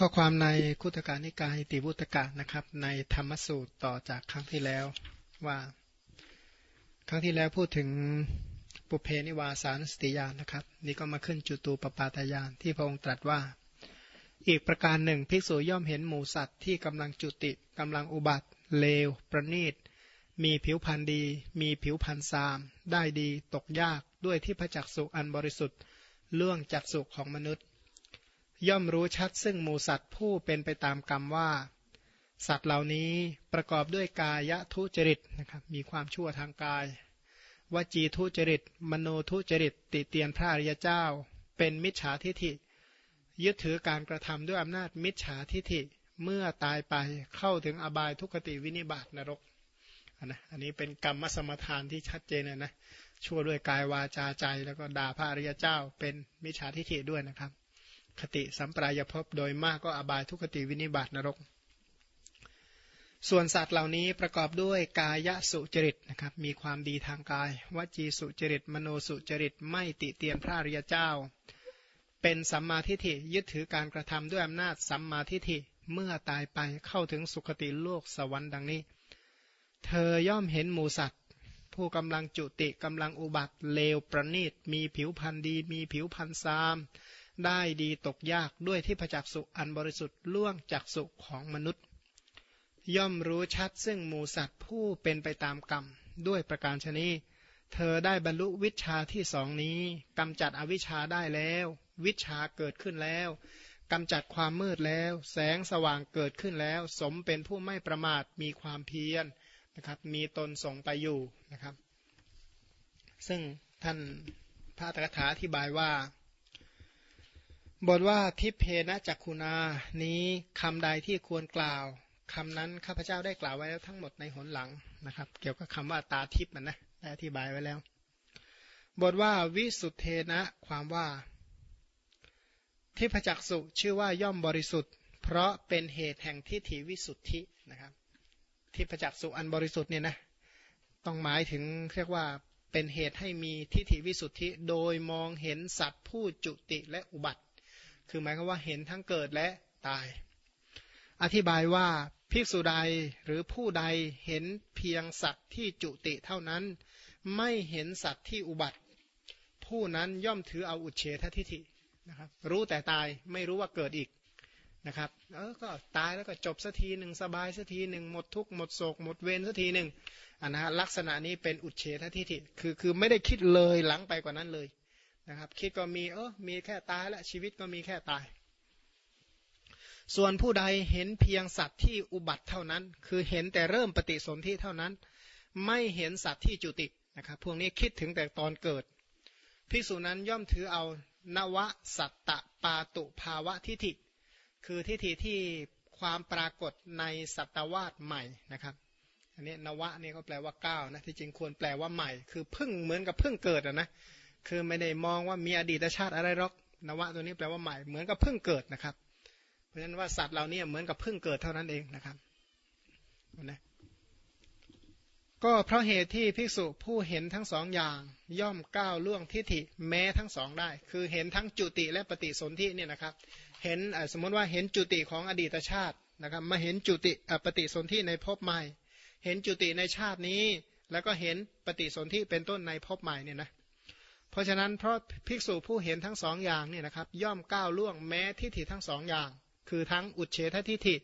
ข้อความในคุตการนิกายติวุตกะนะครับ ในธรรมสูตรต่อจากครั้งที่แล้วว่า ครั้งที่แล้วพูดถึงปุเพนิวาสานสติยานนะครับ นี่ก็มาขึ้นจุตูปปาตายานที่พระองค์ตรัสว่า อีกประการหนึ่งภิกษุย่อมเห็นหมูสัตว์ที่กำลังจุติกำลังอุบัติ เลว ประณีต มีผิวพันธ์ดี มีผิวพันธ์ซาม ได้ดีตกยากด้วยที่พระจักสุอันบริสุทธิ์ล่วงจากสุขของมนุษย์ ย่อมรู้ชัดซึ่งหมูสัตว์ผู้เป็นไปตามกรรมว่า สัตว์เหล่านี้ประกอบด้วยกายทุจริตนะครับมีความชั่วทางกายวจีทุจริต มโนทุจริต ติเตียนพระอริยเจ้า เป็นมิจฉาทิฐิ ยึดถือการกระทำด้วยอำนาจมิจฉาทิฐิเมื่อตายไปเข้าถึงอบายทุกติวินิบาตนรกนะอันนี้เป็นกรรมสมทานที่ชัดเจนนะนะชั่วด้วยกายวาจาใจ แล้วก็ด่าพระอริยเจ้า เป็นมิจฉาทิฐิด้วยนะครับ คติสัมปรายภพโดยมากก็อบายทุกขติวินิบาตนรก ส่วนสัตว์เหล่านี้ประกอบด้วยกายสุจริตนะครับ มีความดีทางกาย วจีสุจริต มโนสุจริต ไม่ติเตียนพระริยเจ้า เป็นสัมมาทิฏฐิยึดถือการกระทำด้วยอำนาจสัมมาทิฏฐิเมื่อตายไปเข้าถึงสุคติโลกสวรรค์ดังนี้ เธอย่อมเห็นหมูสัตว์ ผู้กำลังจุติกำลังอุบัติเลวประณีตมีผิวพันธ์ดี มีผิวพันธ์ซาม ได้ดีตกยากด้วยที่ประจักษ์สุอันบริสุทธิ์ล่วงจากสุของมนุษย์ ย่อมรู้ชัดซึ่งหมูสัตว์ผู้เป็นไปตามกรรม ด้วยประการชนีเธอได้บรรลุวิชาที่สองนี้กำจัดอวิชชาได้แล้ว วิชาเกิดขึ้นแล้วกำจัดความมืดแล้ว แสงสว่างเกิดขึ้นแล้ว สมเป็นผู้ไม่ประมาทมีความเพียรนะครับ มีตนส่งไปอยู่นะครับ ซึ่งท่านพระตถาอธิบายว่า บทว่าทิเพนะจักคุณานี้คำใดที่ควรกล่าวคำนั้นข้าพเจ้าได้กล่าวไว้แล้วทั้งหมดในหนหลังนะครับ เกี่ยวกับคำว่าตาทิพมันนะได้อธิบายไว้แล้ว บทว่าวิสุทเทนะความว่า ทิพจักสุชื่อว่าย่อมบริสุทธิ์ เพราะเป็นเหตุแห่งทิฏฐิวิสุทธินะครับ ทิพจักสุอันบริสุทธิ์เนี่ยนะต้องหมายถึงเรียกว่าเป็นเหตุให้มีทิฏฐิวิสุทธิ โดยมองเห็นสัตว์ผู้จุติและอุบัติ คือหมายความว่าเห็นทั้งเกิดและตาย อธิบายว่าภิกษุใดหรือผู้ใดเห็นเพียงสัตว์ที่จุติเท่านั้น ไม่เห็นสัตว์ที่อุบัติ ผู้นั้นย่อมถือเอาอุเฉททิฐินะครับ รู้แต่ตายไม่รู้ว่าเกิดอีกนะครับเออก็ตายแล้วก็จบสักทีหนึ่งสบายสักทีหนึ่งหมดทุกข์หมดโศกหมดเวรสักทีหนึ่งอันนะลักษณะนี้เป็นอุเฉททิฐิคือคือไม่ได้คิดเลยหลังไปกว่านั้นเลย นะครับ คิดก็มีเออมีแค่ตายและชีวิตก็มีแค่ตาย ส่วนผู้ใดเห็นเพียงสัตว์ที่อุบัติเท่านั้น คือเห็นแต่เริ่มปฏิสนธิเท่านั้น ไม่เห็นสัตว์ที่จุตินะครับ พวกนี้คิดถึงแต่ตอนเกิดภิกษุนั้นย่อมถือเอานวสัตตปาตุภาวะทิฏฐิคือทิฏฐิที่ความปรากฏในสัตวาสใหม่นะครับอันนี้นวะนี่ก็แปลว่าก้าวนะที่จริงควรแปลว่าใหม่ คือพึ่งเหมือนกับพึ่งเกิดนะ คือไม่ได้มองว่ามีอดีตชาติอะไรหรอกนวะตัวนี้แปลว่าใหม่เหมือนกับเพิ่งเกิดนะครับ เพราะฉะนั้นว่าสัตว์เราเนี่ยเหมือนกับเพิ่งเกิดเท่านั้นเองนะครับนะก็เพราะเหตุที่ภิกษุผู้เห็นทั้งสองอย่าง ย่อมก้าวล่วงทิฏฐิแม้ทั้งสองได้ คือเห็นทั้งจุติและปฏิสนธิเนี่ยนะครับ เห็นสมมติว่าเห็นจุติของอดีตชาตินะครับ มาเห็นจุติปฏิสนธิในภพใหม่ เห็นจุติในชาตินี้ แล้วก็เห็นปฏิสนธิเป็นต้นในภพใหม่เนี่ยนะ เพราะฉะนั้นเพราะภิกษุผู้เห็นทั้งสองอย่างเนี่ยนะครับ ย่อมก้าวล่วงแม้ทิฏฐิทั้งสองอย่าง คือทั้งอุเฉททิฏฐิ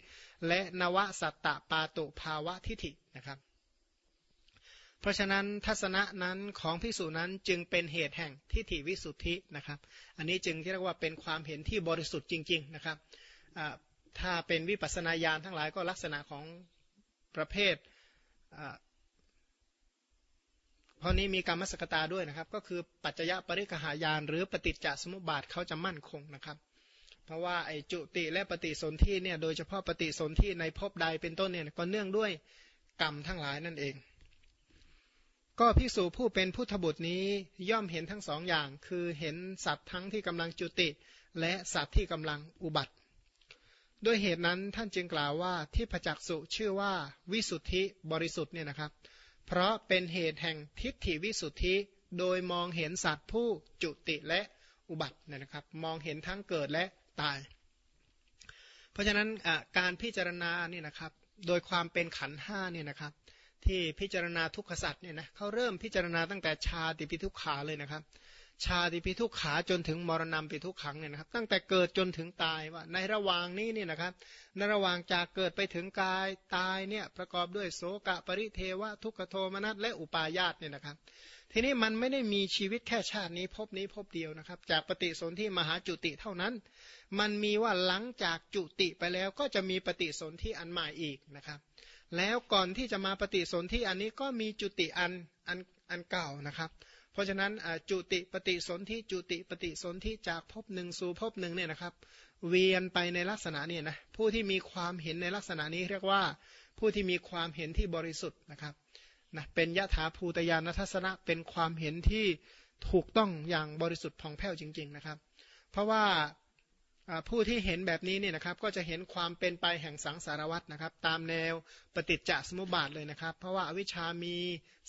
และนวสัตตปาตุภาวะทิฏฐินะครับ เพราะฉะนั้นทัศนะนั้นของภิกษุนั้นจึงเป็นเหตุแห่งทิฏฐิวิสุทธินะครับ อันนี้จึงที่เรียกว่าเป็นความเห็นที่บริสุทธิ์จริง ๆนะครับถ้าเป็นวิปัสนาญาณทั้งหลายก็ลักษณะของประเภท เพราะนี้มีกรรมสกตาด้วยนะครับ ก็คือปัจจยปริกหายานหรือปฏิจจสมุปบาทเขาจะมั่นคงนะครับ เพราะว่าไอจุติและปฏิสนธิเนี่ยโดยเฉพาะปฏิสนธิในภพใดเป็นต้นเนี่ยก็เนื่องด้วยกรรมทั้งหลายนั่นเอง ก็พิสูจผู้เป็นพุทธบุตรนี้ย่อมเห็นทั้งสองอย่าง คือเห็นสัตว์ทั้งที่กำลังจุติ และสัตว์ที่กำลังอุบัติด้วยเหตุนั้นท่านจึงกล่าวว่าที่พจักสุชื่อว่าวิสุทธิบริสุทธิ์เนี่ยนะครับ เพราะเป็นเหตุแห่งทิฏฐิวิสุทธิ โดยมองเห็นสัตว์ผู้จุติและอุบัตินะครับ มองเห็นทั้งเกิดและตาย เพราะฉะนั้นการพิจารณาเนี่ยนะครับโดยความเป็นขันห้าเนี่ยนะครับ ที่พิจารณาทุกขสัตว์เนี่ยนะเขาเริ่มพิจารณาตั้งแต่ชาติปิทุกขาเลยนะครับ ชาติปิทุกขาจนถึงมรณะปิทุกขังเนี่ยนะครับ ตั้งแต่เกิดจนถึงตายว่า ในระหว่างนี้เนี่ยนะครับ ในระหว่างจากเกิดไปถึงกายตายเนี่ยประกอบด้วยโสกะปริเทวะ ทุกขโทมนัสและอุปาญาตเนี่ยนะครับ ทีนี้มันไม่ได้มีชีวิตแค่ชาตินี้พบนี้พบเดียวนะครับ จากปฏิสนธิมหาจุติเท่านั้น มันมีว่าหลังจากจุติไปแล้วก็จะมีปฏิสนธิอันใหม่อีกนะครับ แล้วก่อนที่จะมาปฏิสนธิอันนี้ก็มีจุติอันอันอันเก่านะครับ ราะฉะนั้นจุติปฏิสนธิจุติปฏิสนธิจากภพหนึ่งสู่ภพหนึ่งเนี่ยนะครับ เวียนไปในลักษณะนี้นะผู้ที่มีความเห็นในลักษณะนี้เรียกว่าผู้ที่มีความเห็นที่บริสุทธิ์นะครับนะเป็นยะถาภูตยานทัศนะเป็นความเห็นที่ถูกต้องอย่างบริสุทธิ์ผ่องแผ้วจริง ๆนะครับ เพราะว่า ผู้ที่เห็นแบบนี้เนี่ยนะครับก็จะเห็นความเป็นไปแห่งสังสารวัตนะครับ ตามแนวปฏิจจสมุปบาทเลยนะครับ เพราะว่าอวิชามี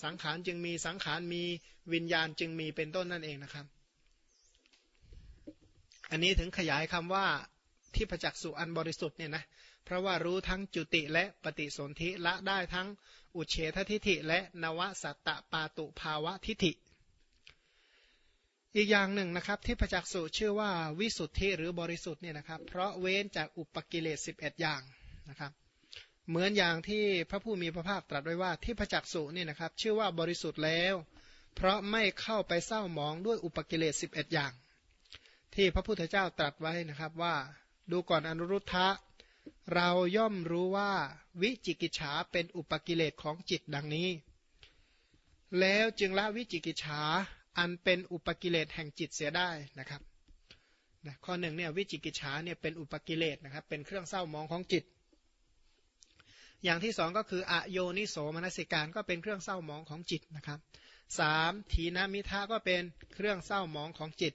สังขารจึงมีสังขารมีวิญญาณจึงมีเป็นต้นนั่นเองนะครับ อันนี้ถึงขยายคำว่าที่ประจักษ์สุอันบริสุทธิ์เนี่ยนะเพราะว่ารู้ทั้งจุติและปฏิสนธิละได้ทั้งอุเฉททิฐิและนวสัตตปาตุภาวะทิฐิ อีกอย่างหนึ่งนะครับที่ประจักษ์สุชื่อว่าวิสุทธิหรือบริสุทธิ์เนี่ยนะครับ เพราะเว้นจากอุปกิเลส11 อย่างนะครับ เหมือนอย่างที่พระผู้มีพระภาคตรัสไว้ว่าที่ประจักษ์สุเนี่ยนะครับ ชื่อว่าบริสุทธิ์แล้ว เพราะไม่เข้าไปเศร้าหมองด้วยอุปกิเลส11 อย่าง ที่พระพุทธเจ้าตรัสไว้นะครับว่าดูก่อนอนุรุทธะเราย่อมรู้ว่าวิจิกิจฉาเป็นอุปกิเลสของจิตดังนี้ แล้วจึงละวิจิกิจฉา อันเป็นอุปกิเลสแห่งจิตเสียได้นะครับนะข้อหนึ่งเนี่ยวิจิกิจฉาเนี่ยเป็นอุปกิเลสนะครับ เป็นเครื่องเศร้ามองของจิต อย่างที่สองก็คืออโยนิโสมนสิการก็เป็นเครื่องเศร้ามองของจิตนะครับสามถีนามิทะก็เป็นเครื่องเศร้ามองของจิต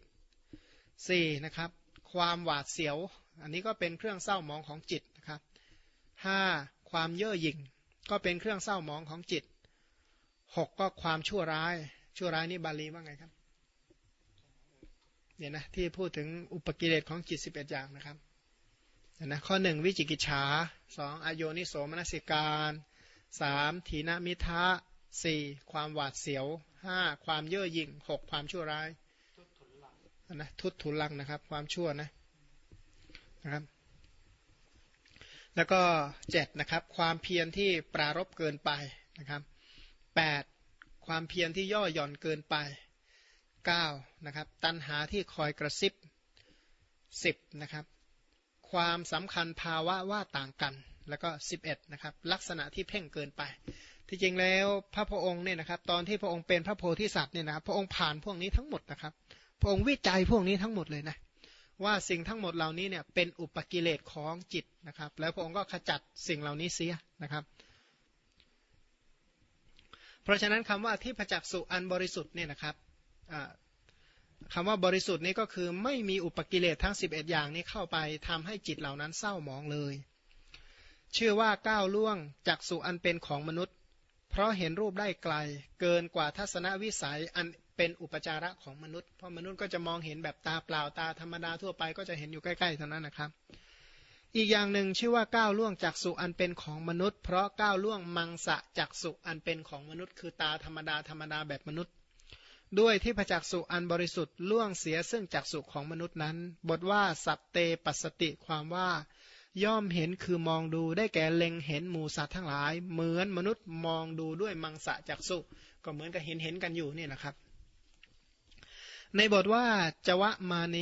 สี่นะครับ ความหวาดเสียว อันนี้ก็เป็นเครื่องเศร้ามองของจิตนะครับห้าความเย่อหยิ่งก็เป็นเครื่องเศร้ามองของจิตหกก็ความชั่วร้าย ชั่วร้ายนี่บาลีว่าไงครับเนี่ยนะที่พูดถึงอุปกิเลสของจิตสิบเอ็ดอย่างนะครับนะข้อหนึ่งวิจิกิจฉาสองอโยนิโสมนสิการสามถีนมิทะสี่ความหวาดเสียวห้าความเย่อหยิ่งหกความชั่วร้ายนะทุตทุลังนะครับ ความชั่วนะนะครับ แล้วก็เจ็ดนะครับ ความเพียรที่ปรารบเกินไปนะครับแปด ความเพียรที่ย่อหย่อนเกินไปเก้านะครับ ตัณหาที่คอยกระซิบสิบนะครับ ความสำคัญภาวะว่าต่างกัน แล้วก็สิบเอ็ดนะครับ ลักษณะที่เพ่งเกินไป ที่จริงแล้วพระพองค์เนี่ยนะครับ ตอนที่พระองค์เป็นพระโพธิสัตว์เนี่ยนะครับ พระองค์ผ่านพวกนี้ทั้งหมดนะครับ พระองค์วิจัยพวกนี้ทั้งหมดเลยนะ ว่าสิ่งทั้งหมดเหล่านี้เนี่ยเป็นอุปกิเลสของจิตนะครับ แล้วพระองค์ก็ขจัดสิ่งเหล่านี้เสียนะครับ เพราะฉะนั้นคำว่าที่ประจักษ์สุอันบริสุทธิ์เนี่ยนะครับคำว่าบริสุทธิ์นี้ก็คือไม่มีอุปกิเลสทั้ง 11 อย่างนี้เข้าไปทำให้จิตเหล่านั้นเศร้าหมองเลย ชื่อว่าก้าวล่วงจากสุอันเป็นของมนุษย์ เพราะเห็นรูปได้ไกล เกินกว่าทัศนวิสัยอันเป็นอุปจาระของมนุษย์ เพราะมนุษย์ก็จะมองเห็นแบบตาเปล่าตาธรรมดาทั่วไปก็จะเห็นอยู่ใกล้ๆเท่านั้นนะครับ อีกอย่างหนึ่งชื่อว่าก้าวล่วงจากสุอันเป็นของมนุษย์ เพราะก้าวล่วงมังสะจากสุอันเป็นของมนุษย์ คือตาธรรมดาธรรมดาแบบมนุษย์ ด้วยที่พระจักสุอันบริสุทธิ์ล่วงเสียซึ่งจักสุของมนุษย์นั้น บทว่าสัตเตปัสติความว่าย่อมเห็นคือมองดูได้แก่เล็งเห็นหมูสัตว์ทั้งหลาย เหมือนมนุษย์มองดูด้วยมังสะจักสุก็เหมือนกับเห็นเห็นกันอยู่นี่นะครับ ในบทว่าจวะมาเน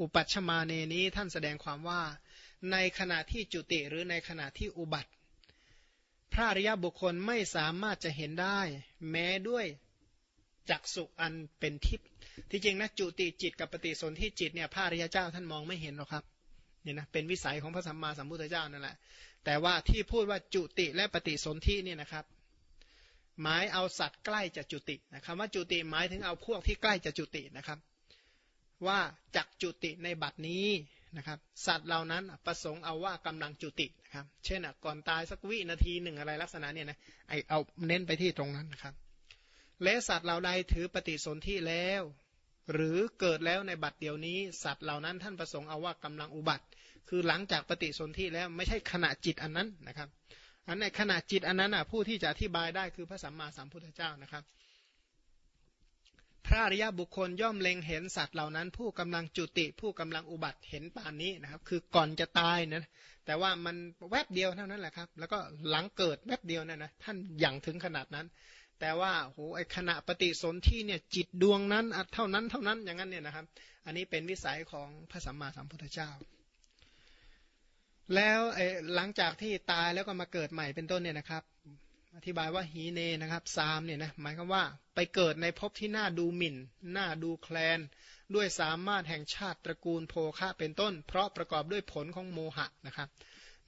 อุปัชมาเนนี้ท่านแสดงความว่า ในขณะที่จุติหรือในขณะที่อุบัติ พระอริยบุคคลไม่สามารถจะเห็นได้ แม้ด้วยจักสุอันเป็นทิพย์ที่จริงนะจุติจิตกับปฏิสนธิจิตเนี่ยพระอริยเจ้าท่านมองไม่เห็นหรอกครับเนี่ยนะเป็นวิสัยของพระสัมมาสัมพุทธเจ้านั่นแหละ แต่ว่าที่พูดว่าจุติและปฏิสนธิเนี่ยนะครับ หมายเอาสัตว์ใกล้จะจุตินะคำว่าจุติหมายถึงเอาพวกที่ใกล้จะจุตินะครับ ว่าจักจุติในบัดนี้ นะครับ สัตว์เหล่านั้นประสงค์เอาว่ากำลังจุตินะครับ เช่นก่อนตายสักวินาทีหนึ่งอะไรลักษณะเนี่ยนะไอเอาเน้นไปที่ตรงนั้นนะครับและสัตว์เหล่าใดถือปฏิสนธิแล้ว หรือเกิดแล้วในบัดเดียวนี้ สัตว์เหล่านั้นท่านประสงค์เอาว่ากำลังอุบัติ คือหลังจากปฏิสนธิแล้วไม่ใช่ขณะจิตอันนั้นนะครับ อันในขณะจิตอันนั้นอะผู้ที่จะอธิบายได้คือพระสัมมาสัมพุทธเจ้านะครับ พระอริยบุคคลย่อมเล็งเห็นสัตว์เหล่านั้น ผู้กำลังจุติ ผู้กำลังอุบัติเห็นป่านนี้นะครับ คือก่อนจะตายนะแต่ว่ามันแวบเดียวเท่านั้นแหละครับ แล้วก็หลังเกิดแวบเดียวนั่นนะท่านอย่างถึงขนาดนั้น แต่ว่าโหไอขณะปฏิสนธิเนี่ยจิตดวงนั้นเท่านั้นเท่านั้นอย่างนั้นเนี่ยนะครับ อันนี้เป็นวิสัยของพระสัมมาสัมพุทธเจ้า แล้วหลังจากที่ตายแล้วก็มาเกิดใหม่เป็นต้นเนี่ยนะครับ อธิบายว่าหีเนนะครับซามเนี่ยนะหมายความว่าไปเกิดในภพที่น่าดูหมิ่นน่าดูแคลน ด้วยสามารถแห่งชาติตระกูลโภคะเป็นต้น เพราะประกอบด้วยผลของโมหะนะครับ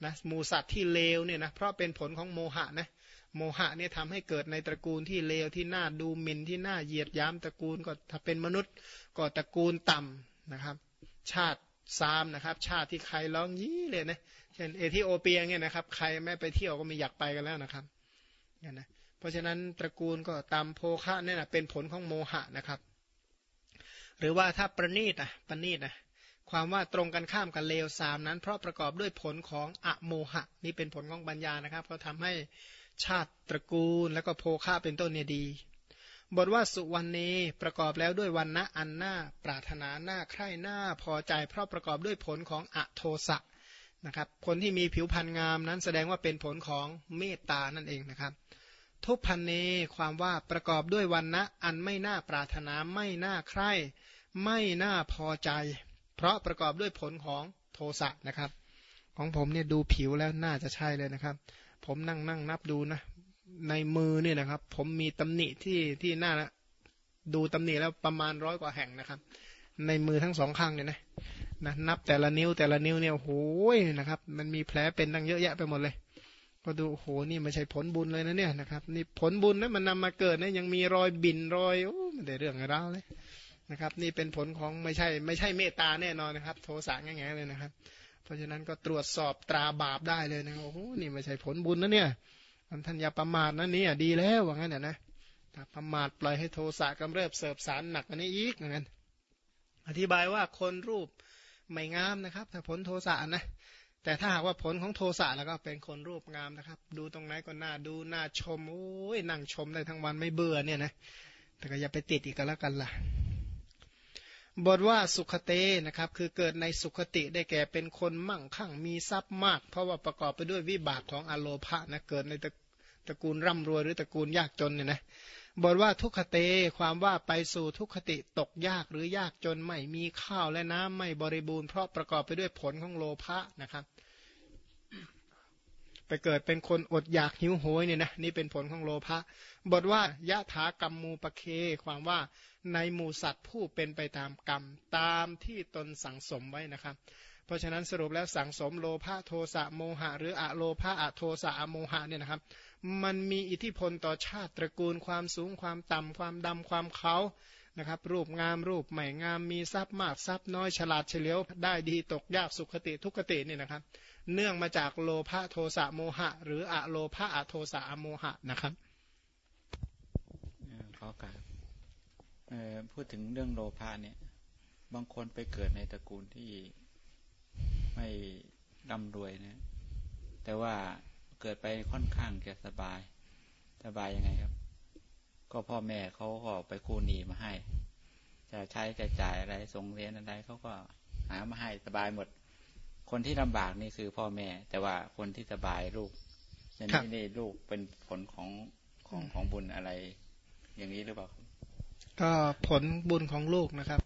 นะมูสัตว์ที่เลวเนี่ยนะเพราะเป็นผลของโมหะนะโมหะเนี่ยทำให้เกิดในตระกูลที่เลวที่น่าดูหมิ่นที่น่าเหยียดย้ำตระกูลก็ถ้าเป็นมนุษย์ก็ตระกูลต่ำนะครับ ชาติซามนะครับ ชาติที่ใครร้องยี่เลยนะเช่นเอธิโอเปียเนี่ยนะครับ ใครแม้ไปเที่ยวก็ไม่อยากไปกันแล้วนะครับ เนี่ยนะเพราะฉะนั้นตระกูลก็ตามโภคะนี่นะเป็นผลของโมหะนะครับ หรือว่าถ้าประณีตนะประณีตนะความว่าตรงกันข้ามกับเลวสามนั้น เพราะประกอบด้วยผลของอะโมหะ นี่เป็นผลของปัญญานะครับ ก็ทำให้ชาติตระกูลแล้วก็โภคะเป็นต้นเนี่ยดี บทว่าสุวรรณณีประกอบแล้วด้วยวันณะอันหน้าปรารถนาหน้าใคร่หน้าพอใจ เพราะประกอบด้วยผลของอะโทสะ นะครับ คนที่มีผิวพรรณงามนั้นแสดงว่าเป็นผลของเมตตานั่นเองนะครับ ทุพพันเนความว่าประกอบด้วยวันนะอันไม่น่าปรารถนาไม่น่าใคร่ ไม่น่าพอใจ เพราะประกอบด้วยผลของโทสะนะครับ ของผมเนี่ยดูผิวแล้วน่าจะใช่เลยนะครับ ผมนั่งนั่งนับดูนะ ในมือเนี่ยนะครับ ผมมีตำหนิที่ที่หน้าดูตำหนิแล้วประมาณร้อยกว่าแห่งนะครับ ในมือทั้งสองข้างเนี่ยนะ นะนับแต่ละนิ้วแต่ละนิ้วเนี่ยโอ้ยนะครับ มันมีแผลเป็นตั้งเยอะแยะไปหมดเลย ก็ดูโอ้โหนี่ไม่ใช่ผลบุญเลยนะเนี่ยนะครับนี่ผลบุญนะมันนำมาเกิดนะยังมีรอยบินรอยโอ้ไม่ได้เรื่องอะไรเลยนะครับ นี่เป็นผลของไม่ใช่ ไม่ใช่เมตตาแน่นอนนะครับ โทสะง่ายๆเลยนะครับ เพราะฉะนั้นก็ตรวจสอบตราบาปได้เลยนะโอ้โหนี่ไม่ใช่ผลบุญนะเนี่ยมันท่านอย่าประมาทนะนี่ดีแล้วว่างั้นนะถ้าประมาทปล่อยให้โทสะกำเริบเสบสารหนักอันนี้อีกอย่างนั้นอธิบายว่าคนรูป ไม่งามนะครับถ้าผลโทสะนะแต่ถ้าหากว่าผลของโทสะแล้วก็เป็นคนรูปงามนะครับ ดูตรงไหนก็น่าดูน่าชมโอ้ยนั่งชมได้ทั้งวันไม่เบื่อเนี่ยนะแต่ก็อย่าไปติดอีกก็แล้วกันล่ะบทว่าสุขเตนะครับ คือเกิดในสุขติได้แก่เป็นคนมั่งคั่งมีทรัพย์มาก เพราะว่าประกอบไปด้วยวิบากของอโลภะนะเกิดในตระกูลร่ำรวยหรือตระกูลยากจนเนี่ยนะ บทว่าทุกขเตความว่าไปสู่ทุกขติตกยากหรือยากจนไม่มีข้าวและน้ำไม่บริบูรณ์เพราะประกอบไปด้วยผลของโลภะนะครับ ไปเกิดเป็นคนอดอยากหิวโหยเนี่ยนะนี่เป็นผลของโลภะบทว่ายะถากรรมมูปเค ความว่าในหมู่สัตว์ผู้เป็นไปตามกรรมตามที่ตนสั่งสมไว้นะครับเพราะฉะนั้นสรุปแล้วสั่งสมโลภะโทสะโมหะ หรืออะโลภะอะโทสะอะโมหะเนี่ยนะครับ มันมีอิทธิพลต่อชาติตระกูลความสูงความต่ำความดำความเขานะครับ รูปงามรูปใหม่งามมีทรัพย์มากทรัพย์น้อยฉลาดเฉลียวได้ดีตกยากสุขติทุกขติเนี่ยนะครับ เนื่องมาจากโลภะโทสะโมหะ หรืออะโลภะอะโทสะอะโมหะนะครับขอการพูดถึงเรื่องโลภะเนี่ย บางคนไปเกิดในตระกูลที่ไม่ร่ำรวยนะ แต่ว่า เกิดไปค่อนข้างจะสบาย สบายยังไงครับ ก็พ่อแม่เขาก็ไปกู้หนี้มาให้ จะใช้จะจ่ายอะไรส่งเรียนอะไรเขาก็หามาให้สบายหมด คนที่ลำบากนี่คือพ่อแม่ แต่ว่าคนที่สบายลูกอย่างนี้นี่ลูกเป็นผลของของของบุญอะไร อย่างนี้หรือเปล่าก็ผลบุญของลูกนะครับ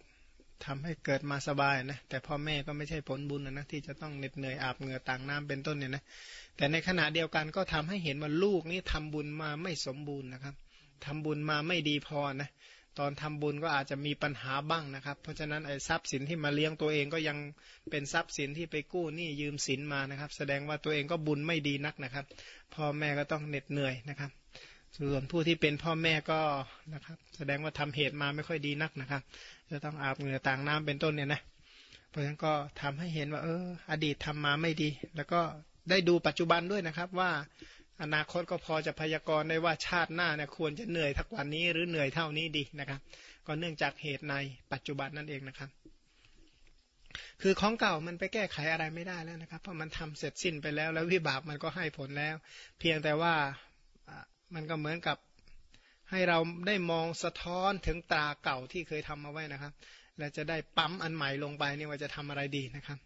ทำให้เกิดมาสบายนะแต่พ่อแม่ก็ไม่ใช่ผลบุญนะที่จะต้องเหน็ดเหนื่อยอาบเหงื่อต่างน้ำเป็นต้นเนี่ยนะแต่ในขณะเดียวกันก็ทำให้เห็นว่าลูกนี่ทำบุญมาไม่สมบูรณ์นะครับทำบุญมาไม่ดีพอนะตอนทำบุญก็อาจจะมีปัญหาบ้างนะครับ เพราะฉะนั้นไอ้ทรัพย์สินที่มาเลี้ยงตัวเองก็ยังเป็นทรัพย์สินที่ไปกู้หนี้ยืมสินมานะครับ แสดงว่าตัวเองก็บุญไม่ดีนักนะครับพ่อแม่ก็ต้องเหน็ดเหนื่อยนะครับ ส่วนผู้ที่เป็นพ่อแม่ก็นะครับ แสดงว่าทำเหตุมาไม่ค่อยดีนักนะครับ จะต้องอาบเหงื่อต่างน้ำเป็นต้นเนี่ยนะเพราะฉะนั้นก็ทำให้เห็นว่าเออ อดีตทำมาไม่ดี แล้วก็ได้ดูปัจจุบันด้วยนะครับว่าอนาคตก็พอจะพยากรณ์ได้ว่าชาติหน้าเนี่ยควรจะเหนื่อยทักวันนี้หรือเหนื่อยเท่านี้ดีนะครับ ก็เนื่องจากเหตุในปัจจุบันนั่นเองนะครับ คือของเก่ามันไปแก้ไขอะไรไม่ได้แล้วนะครับ เพราะมันทำเสร็จสิ้นไปแล้ว แล้ววิบากมันก็ให้ผลแล้ว เพียงแต่ว่า มันก็เหมือนกับให้เราได้มองสะท้อนถึงตราเก่าที่เคยทำมาไว้นะครับ และจะได้ปั๊มอันใหม่ลงไปนี่ว่าจะทำอะไรดีนะครับ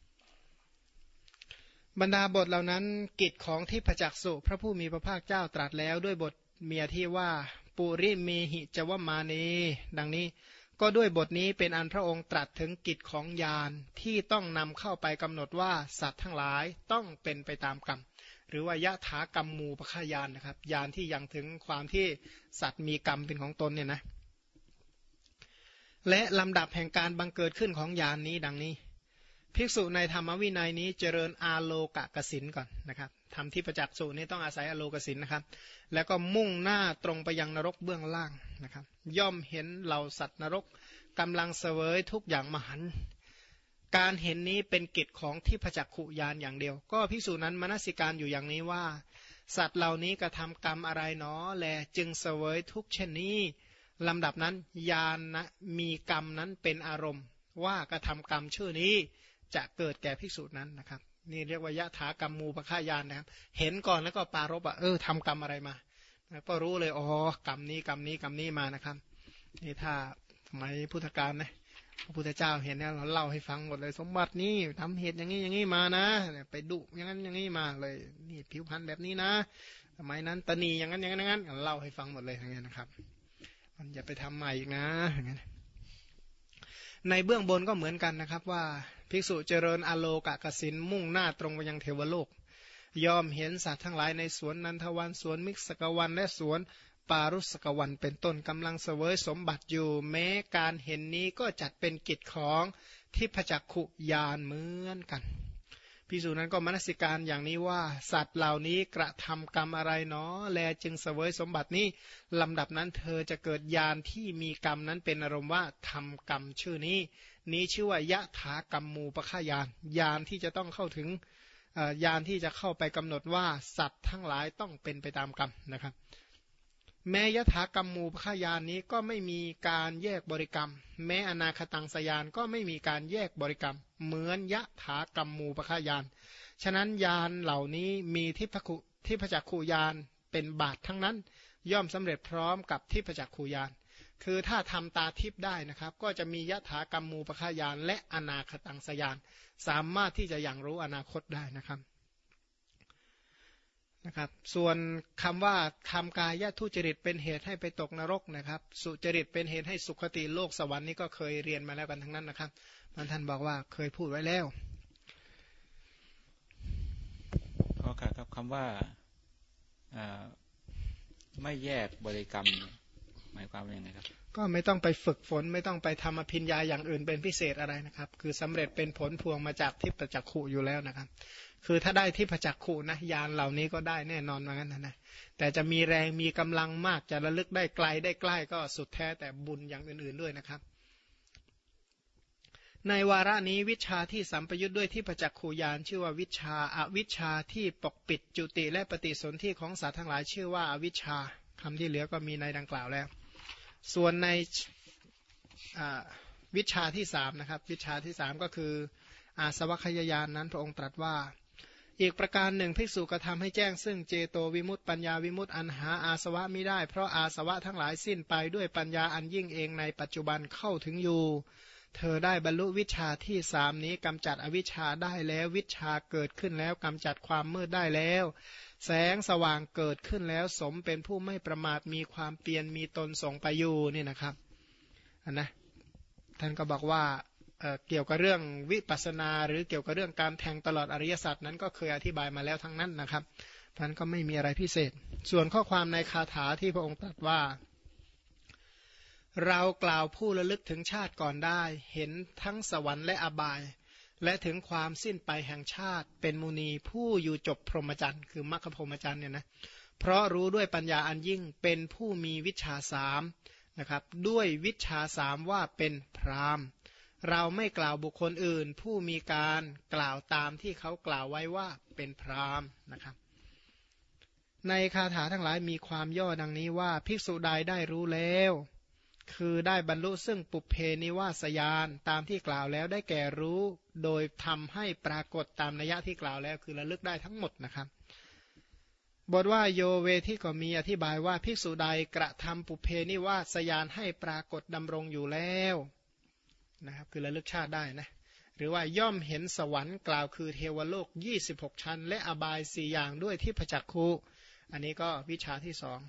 บรรดาบทเหล่านั้นกิจของที่พระจักสุพระผู้มีพระภาคเจ้าตรัสแล้วด้วยบทเมียที่ว่าปุริเมหิจวมานีดังนี้ก็ด้วยบทนี้เป็นอันพระองค์ตรัสถึงกิจของยานที่ต้องนำเข้าไปกำหนดว่าสัตว์ทั้งหลายต้องเป็นไปตามกรรม หรือว่ายะถากรรมมูปขายานนะครับยานที่ยังถึงความที่สัตว์มีกรรมเป็นของตนเนี่ยนะและลำดับแห่งการบังเกิดขึ้นของยานนี้ดังนี้ ภิกษุในธรรมวินัยนี้เจริญอาโลกะกสินก่อนนะครับทำที่ประจักษ์สูนี้ต้องอาศัยอโลกสินนะครับ แล้วก็มุ่งหน้าตรงไปยังนรกเบื้องล่างนะครับ ย่อมเห็นเหล่าสัตว์นรกกำลังเสวยทุกอย่างมหัน การเห็นนี้เป็นกิจของที่พจักขุยานอย่างเดียว ก็พิสูจนั้นมนสิการอยู่อย่างนี้ว่า สัตว์เหล่านี้กระทากรรมอะไรเนาะแลจึงเสวยทุกเช่นนี้ลำดับนั้นยานนะมีกรรมนั้นเป็นอารมณ์ ว่ากระทากรรมชื่อนี้จะเกิดแก่พิสูจนั้นนะครับ นี่เรียกว่ายะถากรรมมูปฆายานนะครับ เห็นก่อนแล้วก็ปารบอะเออทำกรรมอะไรมาก็รู้เลยอ๋อกรรมนี้กรรมนี้กรรมนี้มานะครับนี่ถ้าสมัยพุทธกาลนะ พระพุทธเจ้าเห็นเนี่ยเราเล่าให้ฟังหมดเลย สมบัตินี้ทำเหตุอย่างนี้อย่างนี้มานะไปดุอย่างนั้นอย่างนี้มาเลย นี่ผิวพรรณแบบนี้นะสมัยนั้นตนีอย่างนั้นอย่างนั้นอย่างนั้นเล่าให้ฟังหมดเลยอย่างเงี้ยนะครับ มันอย่าไปทำใหม่อีกนะอย่างเงี้ยในเบื้องบนก็เหมือนกันนะครับว่าภิกษุเจริญอโลกะกสินมุ่งหน้าตรงไปยังเทวโลก ยอมเห็นสัตว์ทั้งหลายในสวนนันทวันสวนมิกสกวันและสวน ปารุสกวันเป็นต้นกำลังเสวยสมบัติอยู่ แม้การเห็นนี้ก็จัดเป็นกิจของทิพจักขุยานเหมือนกันพิสูจนั้นก็มนสิการอย่างนี้ว่า สัตว์เหล่านี้กระทำกรรมอะไรเนาะแลจึงเสวยสมบัตินี้ลำดับนั้นเธอจะเกิดยานที่มีกรรมนั้นเป็นอารมณ์ว่าทำกรรมชื่อนี้ นี้ชื่อว่ายะถากรรมมูปะขายานยานที่จะต้องเข้าถึงยานที่จะเข้าไปกำหนดว่าสัตว์ทั้งหลายต้องเป็นไปตามกรรมนะครับ แม้ยถากรรมมูพยานนี้ก็ไม่มีการแยกบริกรรม แม้อนาคตังสยานก็ไม่มีการแยกบริกรรม เหมือนยะถากรรมมูพยาน ฉะนั้นยานเหล่านี้มีทิพคุทิพจักขูยานเป็นบาททั้งนั้น ย่อมสำเร็จพร้อมกับทิพจักขูยาน คือถ้าทำตาทิพได้นะครับ ก็จะมียถากรรมมูปขายาน และอนาคตังสยาน สามารถที่จะอย่างรู้อนาคตได้นะครับ นะครับ ส่วนคำว่าทำกายทุจริตเป็นเหตุให้ไปตกนรกนะครับ สุจริตเป็นเหตุให้สุขติโลกสวรรค์นี่ก็เคยเรียนมาแล้วกันทั้งนั้นนะครับมันท่านบอกว่าเคยพูดไว้แล้วขอครับคำว่าไม่แยกบริกรรม หมายความว่าอย่างไรครับ ก็ไม่ต้องไปฝึกฝนไม่ต้องไปทำอภิญญาอย่างอื่นเป็นพิเศษอะไรนะครับ คือสำเร็จเป็นผลพวงมาจากทิพจักขุอยู่แล้วนะครับ คือถ้าได้ที่ประจักขุนะยานเหล่านี้ก็ได้แน่นอนเหมือนกันนะแต่จะมีแรงมีกำลังมากจะระลึกได้ไกลได้ใกล้ก็สุดแท้แต่บุญอย่างอื่นๆด้วยนะครับในวาระนี้วิชาที่สัมปยุทธ์ด้วยที่ประจักขูยานชื่อว่าวิชาอาวิชาที่ปกปิดจุติและปฏิสนธิของสัตว์ทั้งหลายชื่อว่าอาวิชาคำที่เหลือก็มีในดังกล่าวแล้ว ส่วนในวิชาที่สามนะครับ วิชาที่สามก็คืออาสวัคยายานนั้นพระองค์ตรัสว่า อีกประการหนึ่งภิกษุกระทำให้แจ้งซึ่งเจโตวิมุตต์ปัญญาวิมุตต์อันหาอาสวะไม่ได้ เพราะอาสวะทั้งหลายสิ้นไปด้วยปัญญาอันยิ่งเองในปัจจุบันเข้าถึงอยู่ เธอได้บรรลุวิชาที่สามนี้กำจัดอวิชชาได้แล้ววิชาเกิดขึ้นแล้วกำจัดความมืดได้แล้วแสงสว่างเกิดขึ้นแล้วสมเป็นผู้ไม่ประมาทมีความเปลี่ยนมีตนส่งไปอยู่นี่นะครับอันนะท่านก็บอกว่าเกี่ยวกับเรื่องวิปัสนา หรือเกี่ยวกับเรื่องการแทงตลอดอริยสัจนั้นก็เคยอธิบายมาแล้วทั้งนั้นนะครับท่านก็ไม่มีอะไรพิเศษ ส่วนข้อความในคาถาที่พระองค์ตรัสว่า เรากล่าวผู้ระลึกถึงชาติก่อนได้ เห็นทั้งสวรรค์และอบาย และถึงความสิ้นไปแห่งชาติเป็นมุนีผู้อยู่จบพรหมจรรย์ คือมรรคพรหมจรรย์เนี่ยนะเพราะรู้ด้วยปัญญาอันยิ่งเป็นผู้มีวิชาสามนะครับด้วยวิชาสามว่าเป็นพรามเราไม่กล่าวบุคคลอื่น ผู้มีการกล่าวตามที่เขากล่าวไว้ว่าเป็นพรามนะครับในคาถาทั้งหลายมีความย่อดังนี้ว่าภิกษุใดได้รู้แล้ว คือได้บรรลุซึ่งปุเพนิวาสยานตามที่กล่าวแล้วได้แก่รู้ โดยทำให้ปรากฏตามนัยยะที่กล่าวแล้วคือระลึกได้ทั้งหมดนะครับ บทว่าโยเวที่ก็มีอธิบายว่าภิกษุใดกระทำปุเพนิวาสยานให้ปรากฏดำรงอยู่แล้วนะครับคือระลึกชาติได้นะหรือว่าย่อมเห็นสวรรค์กล่าวคือเทวโลก 26 ชั้น และอบายสี่อย่างด้วยที่ประจักคูอันนี้ก็วิชาที่สอง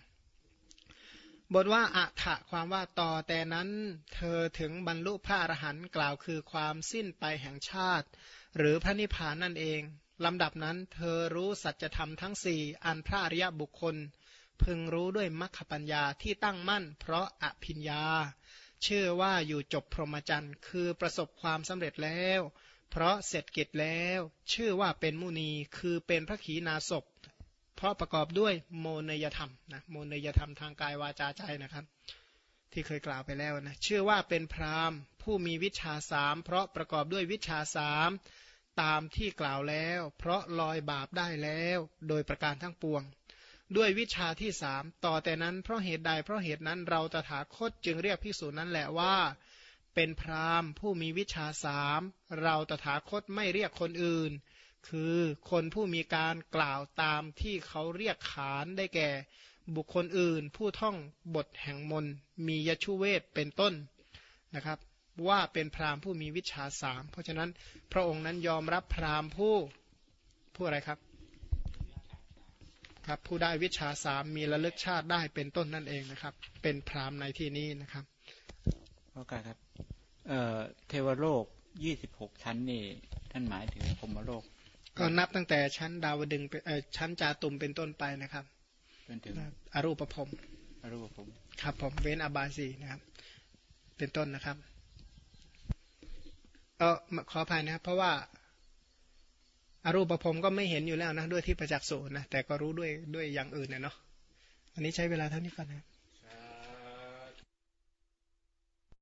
บทว่าอัฐะความว่าต่อแต่นั้น เธอถึงบรรลุพระอรหันต์กล่าวคือความสิ้นไปแห่งชาติ หรือพระนิพพานนั่นเองลำดับนั้นเธอรู้สัจธรรมทั้งสี่อันพระอริยบุคคล พึงรู้ด้วยมัคคปัญญาที่ตั้งมั่น เพราะอภิญญา เชื่อว่าอยู่จบพรหมจรรย์คือประสบความสำเร็จแล้ว เพราะเสร็จกิจแล้ว ชื่อว่าเป็นมุนีคือเป็นพระขีณาศพ เพราะประกอบด้วยโมนยธรรมนะโมนยธรรมทางกายวาจาใจนะครับ ที่เคยกล่าวไปแล้วนะชื่อว่าเป็นพราหมณ์ผู้มีวิชาสามเพราะประกอบด้วยวิชาสามตามที่กล่าวแล้ว เพราะลอยบาปได้แล้วโดยประการทั้งปวง ด้วยวิชาที่สามต่อแต่นั้นเพราะเหตุใดเพราะเหตุนั้นเราตถาคตจึงเรียกพิสูจนั้นแหละว่า เป็นพราหมณ์ผู้มีวิชาสามเราตถาคตไม่เรียกคนอื่น คือคนผู้มีการกล่าวตามที่เขาเรียกขานได้แก่ บุคคลอื่น ผู้ท่องบทแห่งมนมียชุเวทเป็นต้นนะครับ ว่าเป็นพราหมณ์ผู้มีวิชาสามเพราะฉะนั้นพระองค์นั้นยอมรับพราหมณ์ผู้ผู้อะไรครับครับผู้ได้วิชาสามมีระลึกชาติได้เป็นต้นนั่นเองนะครับ เป็นพราหมณ์ในที่นี้นะครับโอกาสครับเเทวโลกยี่สิบหกชั้นนี่ท่านหมายถึงพรมโลก ก็นับตั้งแต่ชั้นดาวดึงชั้นจาตุมเป็นต้นไปนะครับเป็นถึงอรูปภพอรูปภพครับผมเว้นอบาสีนะครับ เป็นต้นนะครับเออขออภัยนะครับ เพราะว่าอารูปภพก็ไม่เห็นอยู่แล้วนะ ด้วยที่ประจักษ์โสนะแต่ก็รู้ด้วยด้วยอย่างอื่นนะเนาะอันนี้ใช้เวลาเท่านี้ก่อนนะ